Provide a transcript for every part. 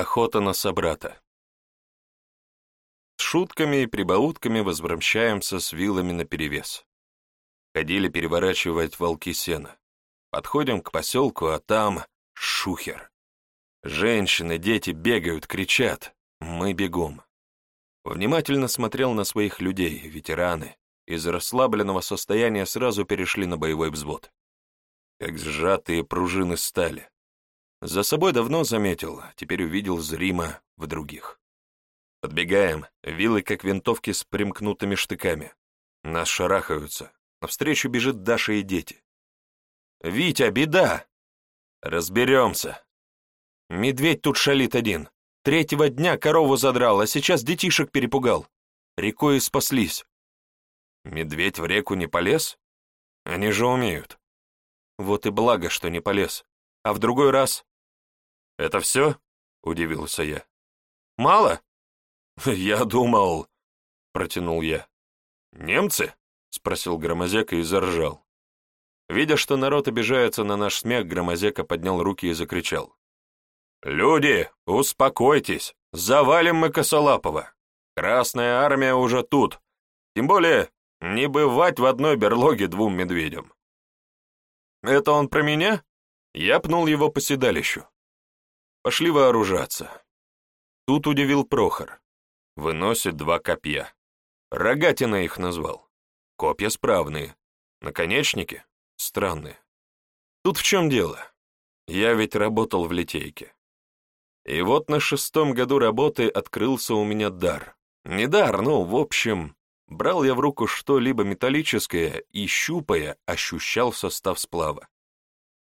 Охота на собрата. С шутками и прибаутками возвращаемся с вилами наперевес. Ходили переворачивать волки сена. Подходим к поселку, а там шухер. Женщины, дети бегают, кричат. Мы бегом. Внимательно смотрел на своих людей, ветераны. Из расслабленного состояния сразу перешли на боевой взвод. Как сжатые пружины стали. За собой давно заметил, теперь увидел зримо в других. Подбегаем, вилы как винтовки с примкнутыми штыками. Нас шарахаются. Навстречу бежит Даша и дети. «Витя, беда!» «Разберемся!» «Медведь тут шалит один. Третьего дня корову задрал, а сейчас детишек перепугал. Рекой спаслись». «Медведь в реку не полез? Они же умеют». «Вот и благо, что не полез. А в другой раз...» «Это все?» — удивился я. «Мало?» «Я думал...» — протянул я. «Немцы?» — спросил Громозек и заржал. Видя, что народ обижается на наш смех, Громозека поднял руки и закричал. «Люди, успокойтесь! Завалим мы Косолапова! Красная армия уже тут! Тем более, не бывать в одной берлоге двум медведям!» «Это он про меня?» Я пнул его по седалищу. Пошли вооружаться. Тут удивил Прохор. Выносит два копья. Рогатина их назвал. Копья справные. Наконечники странные. Тут в чем дело? Я ведь работал в литейке. И вот на шестом году работы открылся у меня дар. Не дар, ну, в общем, брал я в руку что-либо металлическое и, щупая, ощущал состав сплава.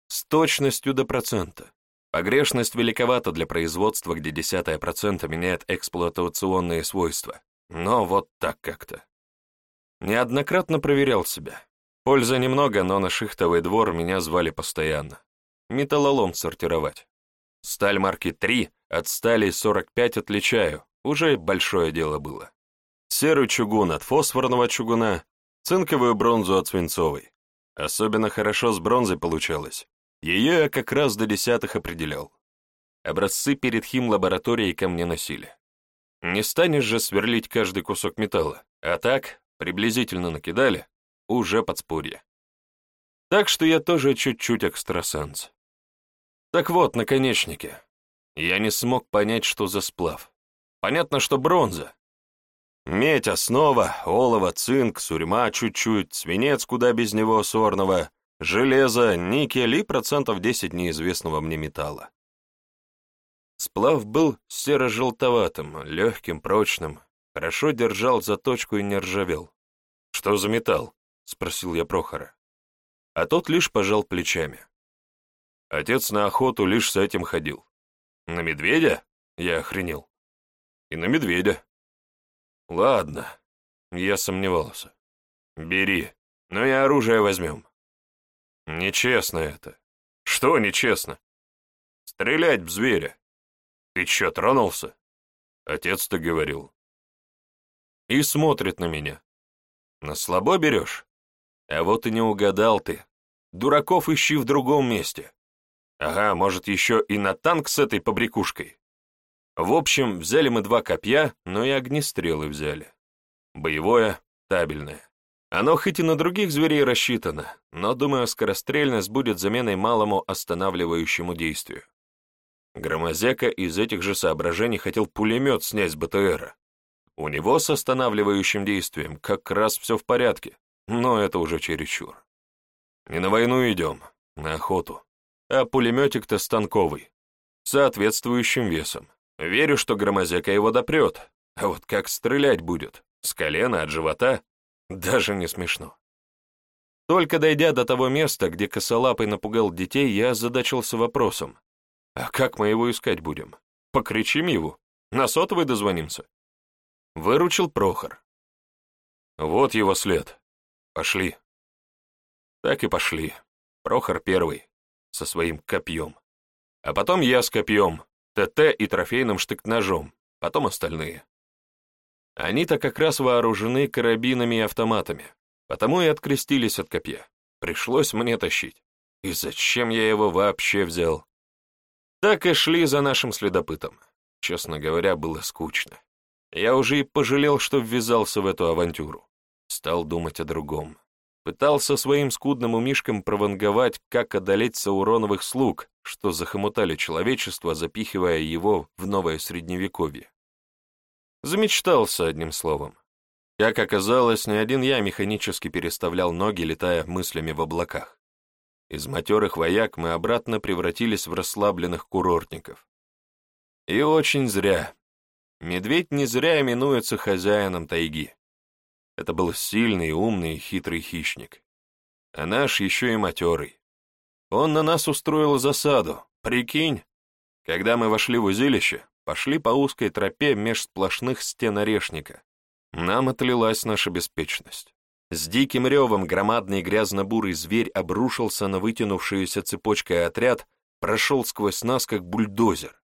С точностью до процента. Погрешность великовата для производства, где десятая процента меняет эксплуатационные свойства. Но вот так как-то. Неоднократно проверял себя. Польза немного, но на шихтовый двор меня звали постоянно. Металлолом сортировать. Сталь марки 3 от стали 45 отличаю, уже большое дело было. Серый чугун от фосфорного чугуна, цинковую бронзу от свинцовой. Особенно хорошо с бронзой получалось. Ее я как раз до десятых определял. Образцы перед хим лабораторией ко мне носили. Не станешь же сверлить каждый кусок металла, а так, приблизительно накидали, уже подспорье. Так что я тоже чуть-чуть экстрасенс. Так вот, наконечники. Я не смог понять, что за сплав. Понятно, что бронза. Медь — основа, олово, цинк, сурьма чуть-чуть, свинец куда без него сорного — железо, никель и процентов 10 неизвестного мне металла. Сплав был серо-желтоватым, легким, прочным, хорошо держал заточку и не ржавел. «Что за металл?» — спросил я Прохора. А тот лишь пожал плечами. Отец на охоту лишь с этим ходил. «На медведя?» — я охренел. «И на медведя». «Ладно», — я сомневался. «Бери, но и оружие возьмем». Нечестно это. Что нечестно? Стрелять в зверя. Ты чё, тронулся? Отец-то говорил. И смотрит на меня. На слабо берешь? А вот и не угадал ты. Дураков ищи в другом месте. Ага, может, еще и на танк с этой побрякушкой. В общем, взяли мы два копья, но и огнестрелы взяли. Боевое, табельное. Оно хоть и на других зверей рассчитано, но, думаю, скорострельность будет заменой малому останавливающему действию. Громозека из этих же соображений хотел пулемет снять с БТРа. У него с останавливающим действием как раз все в порядке, но это уже чересчур. Не на войну идем, на охоту. А пулеметик-то станковый, соответствующим весом. Верю, что Громозека его допрет, а вот как стрелять будет, с колена, от живота даже не смешно. Только дойдя до того места, где косолапый напугал детей, я задачился вопросом. А как мы его искать будем? Покричим его? На сотовый дозвонимся? Выручил Прохор. Вот его след. Пошли. Так и пошли. Прохор первый. Со своим копьем. А потом я с копьем, ТТ и трофейным штык-ножом. Потом остальные. Они-то как раз вооружены карабинами и автоматами, потому и открестились от копья. Пришлось мне тащить. И зачем я его вообще взял? Так и шли за нашим следопытом. Честно говоря, было скучно. Я уже и пожалел, что ввязался в эту авантюру. Стал думать о другом. Пытался своим скудным умишкам прованговать, как одолеть сауроновых слуг, что захомутали человечество, запихивая его в новое средневековье. Замечтался одним словом. Как оказалось, не один я механически переставлял ноги, летая мыслями в облаках. Из матерых вояк мы обратно превратились в расслабленных курортников. И очень зря. Медведь не зря именуется хозяином тайги. Это был сильный, умный и хитрый хищник. А наш еще и матерый. Он на нас устроил засаду, прикинь. Когда мы вошли в узилище, пошли по узкой тропе меж сплошных стен орешника. Нам отлилась наша беспечность. С диким ревом громадный грязно-бурый зверь обрушился на вытянувшуюся цепочкой отряд, прошел сквозь нас, как бульдозер.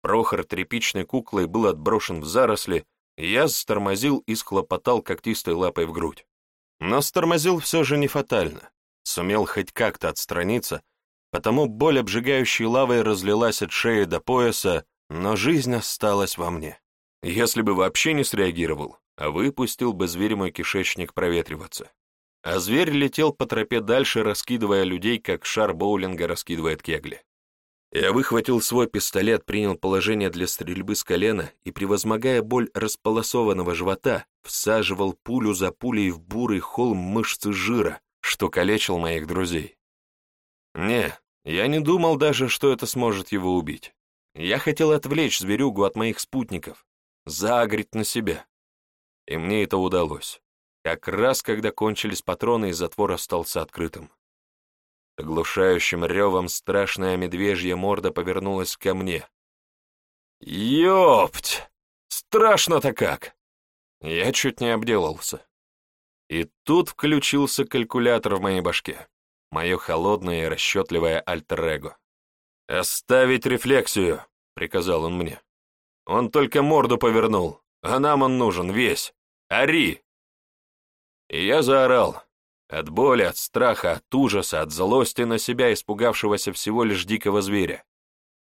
Прохор тряпичной куклой был отброшен в заросли, я стормозил и схлопотал когтистой лапой в грудь. Но стормозил все же не фатально. Сумел хоть как-то отстраниться, потому боль обжигающей лавой разлилась от шеи до пояса, но жизнь осталась во мне. Если бы вообще не среагировал, а выпустил бы зверь мой кишечник проветриваться. А зверь летел по тропе дальше, раскидывая людей, как шар боулинга раскидывает кегли. Я выхватил свой пистолет, принял положение для стрельбы с колена и, превозмогая боль располосованного живота, всаживал пулю за пулей в бурый холм мышцы жира, что калечил моих друзей. Не, я не думал даже, что это сможет его убить. Я хотел отвлечь зверюгу от моих спутников, загреть на себя, И мне это удалось, как раз когда кончились патроны и затвор остался открытым. Оглушающим ревом страшная медвежья морда повернулась ко мне. «Ёпть! Страшно-то как!» Я чуть не обделался. И тут включился калькулятор в моей башке, мое холодное и расчетливое альтер-эго. «Оставить рефлексию!» — приказал он мне. «Он только морду повернул, а нам он нужен весь. Ори!» И я заорал. От боли, от страха, от ужаса, от злости на себя, испугавшегося всего лишь дикого зверя.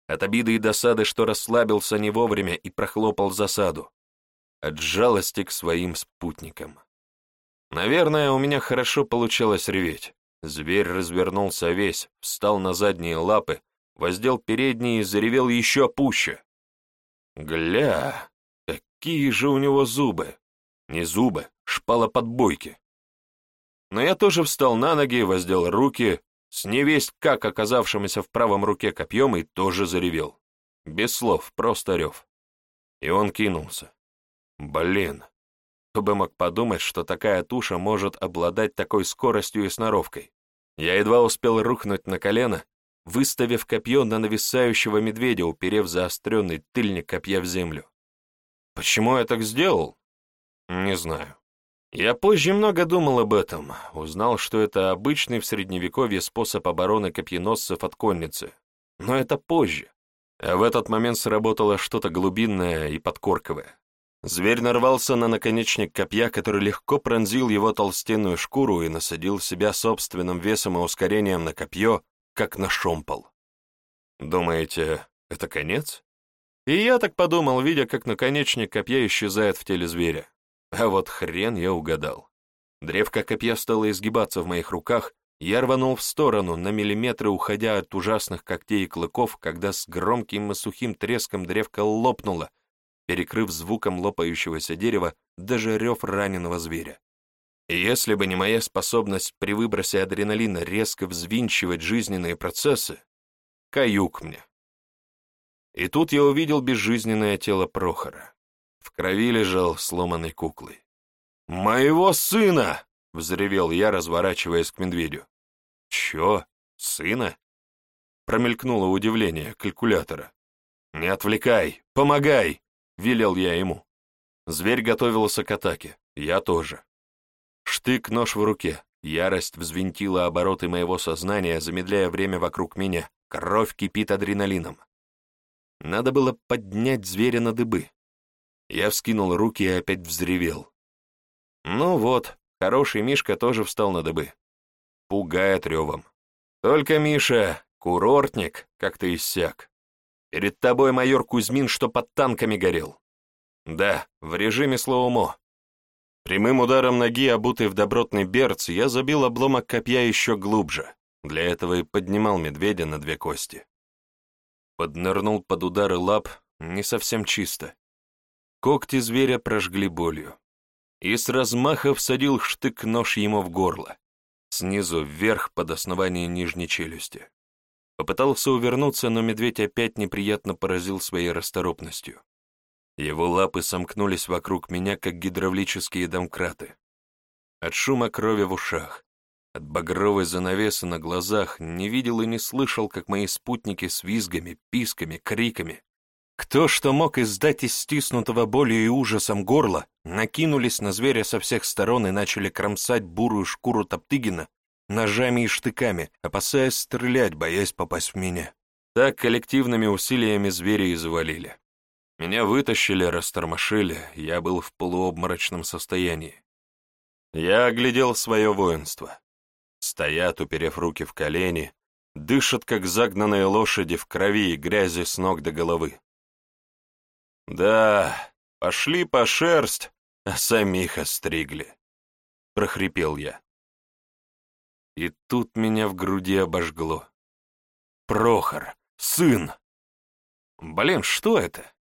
От обиды и досады, что расслабился не вовремя и прохлопал засаду. От жалости к своим спутникам. Наверное, у меня хорошо получалось реветь. Зверь развернулся весь, встал на задние лапы, воздел передние и заревел еще пуще. Гля, какие же у него зубы! Не зубы, шпала подбойки. Но я тоже встал на ноги, воздел руки, с невесть как оказавшимся в правом руке копьем и тоже заревел. Без слов, просто рев. И он кинулся. Блин, кто бы мог подумать, что такая туша может обладать такой скоростью и сноровкой. Я едва успел рухнуть на колено, выставив копье на нависающего медведя, уперев заостренный тыльник копья в землю. Почему я так сделал? Не знаю. Я позже много думал об этом, узнал, что это обычный в Средневековье способ обороны копьеносцев от конницы. Но это позже. А в этот момент сработало что-то глубинное и подкорковое. Зверь нарвался на наконечник копья, который легко пронзил его толстенную шкуру и насадил себя собственным весом и ускорением на копье, как на шомпол. Думаете, это конец? И я так подумал, видя, как наконечник копья исчезает в теле зверя. А вот хрен я угадал. Древко копья стало изгибаться в моих руках, я рванул в сторону, на миллиметры уходя от ужасных когтей и клыков, когда с громким и сухим треском древко лопнуло, перекрыв звуком лопающегося дерева даже рев раненого зверя. И если бы не моя способность при выбросе адреналина резко взвинчивать жизненные процессы, каюк мне. И тут я увидел безжизненное тело Прохора. В крови лежал сломанной куклой. «Моего сына!» — взревел я, разворачиваясь к медведю. «Чё? Сына?» Промелькнуло удивление калькулятора. «Не отвлекай! Помогай!» — велел я ему. Зверь готовился к атаке. Я тоже. Штык, нож в руке. Ярость взвинтила обороты моего сознания, замедляя время вокруг меня. Кровь кипит адреналином. Надо было поднять зверя на дыбы. Я вскинул руки и опять взревел. Ну вот, хороший Мишка тоже встал на дыбы. Пугает ревом. Только, Миша, курортник, как ты иссяк. Перед тобой майор Кузьмин, что под танками горел. Да, в режиме слоумо. Прямым ударом ноги, обутой в добротный берц, я забил обломок копья еще глубже, для этого и поднимал медведя на две кости. Поднырнул под удары лап, не совсем чисто. Когти зверя прожгли болью. И с размаха всадил штык-нож ему в горло, снизу вверх под основание нижней челюсти. Попытался увернуться, но медведь опять неприятно поразил своей расторопностью. Его лапы сомкнулись вокруг меня, как гидравлические домкраты. От шума крови в ушах, от багровой занавесы на глазах не видел и не слышал, как мои спутники с визгами, писками, криками. Кто что мог издать из стиснутого болью и ужасом горла, накинулись на зверя со всех сторон и начали кромсать бурую шкуру Топтыгина ножами и штыками, опасаясь стрелять, боясь попасть в меня. Так коллективными усилиями звери и завалили. Меня вытащили, растормошили, я был в полуобморочном состоянии. Я оглядел свое воинство. Стоят, уперев руки в колени, дышат, как загнанные лошади в крови и грязи с ног до головы. «Да, пошли по шерсть, а самих остригли», — прохрипел я. И тут меня в груди обожгло. «Прохор, сын!» «Блин, что это?»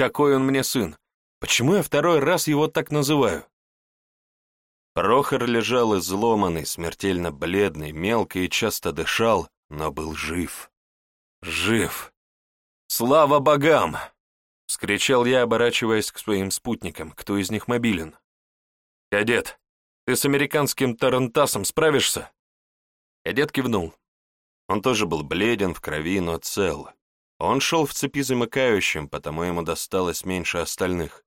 какой он мне сын. Почему я второй раз его так называю?» Прохор лежал изломанный, смертельно бледный, мелко и часто дышал, но был жив. Жив! Слава богам! — вскричал я, оборачиваясь к своим спутникам, кто из них мобилен. «Кадет, ты с американским тарантасом справишься?» Кадет кивнул. Он тоже был бледен в крови, но цел. Он шел в цепи замыкающим, потому ему досталось меньше остальных.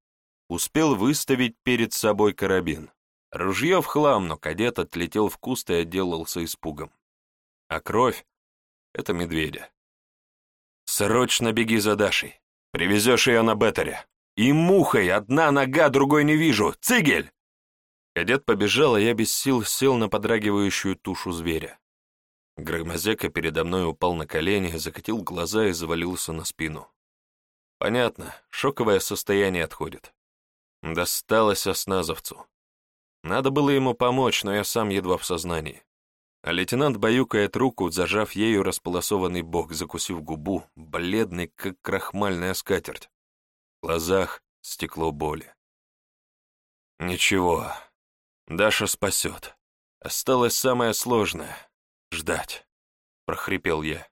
Успел выставить перед собой карабин. Ружье в хлам, но кадет отлетел в куст и отделался испугом. А кровь — это медведя. «Срочно беги за Дашей. Привезешь ее на Беттере. И мухой, одна нога, другой не вижу. Цигель!» Кадет побежал, а я без сил сел на подрагивающую тушу зверя. Громозека передо мной упал на колени, закатил глаза и завалился на спину. Понятно, шоковое состояние отходит. Досталось осназовцу. Надо было ему помочь, но я сам едва в сознании. А лейтенант баюкает руку, зажав ею располосованный бок, закусив губу, бледный, как крахмальная скатерть. В глазах стекло боли. Ничего, Даша спасет. Осталось самое сложное ждать», — прохрипел я.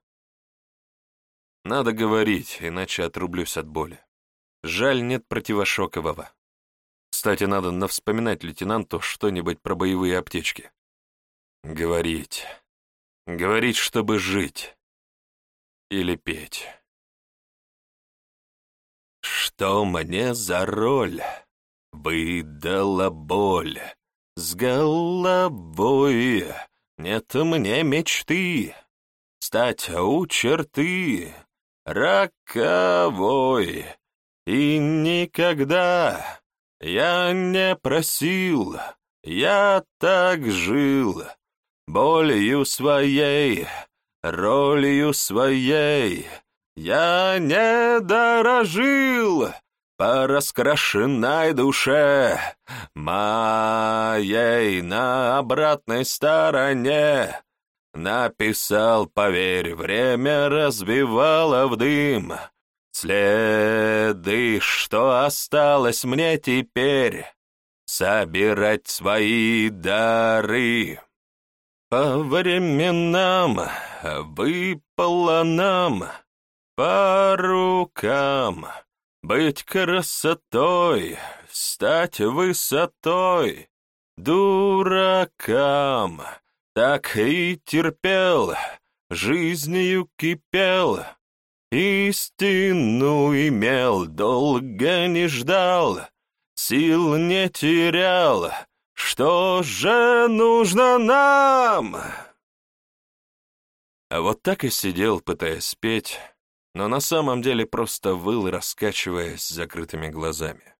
«Надо говорить, иначе отрублюсь от боли. Жаль, нет противошокового. Кстати, надо навспоминать лейтенанту что-нибудь про боевые аптечки. Говорить. Говорить, чтобы жить. Или петь». Что мне за роль выдала боль с головой? Это мне мечты, стать у черты роковой. И никогда я не просил, я так жил, болью своей, ролью своей. Я не дорожил, по раскрашенной душе моей на обратной стороне. Написал, поверь, время разбивало в дым следы, что осталось мне теперь собирать свои дары. По временам выпало нам по рукам. Быть красотой, стать высотой, дуракам, так и терпел, жизнью кипел, истину имел, долго не ждал, сил не терял, что же нужно нам? А вот так и сидел, пытаясь спеть, но на самом деле просто выл, раскачиваясь с закрытыми глазами.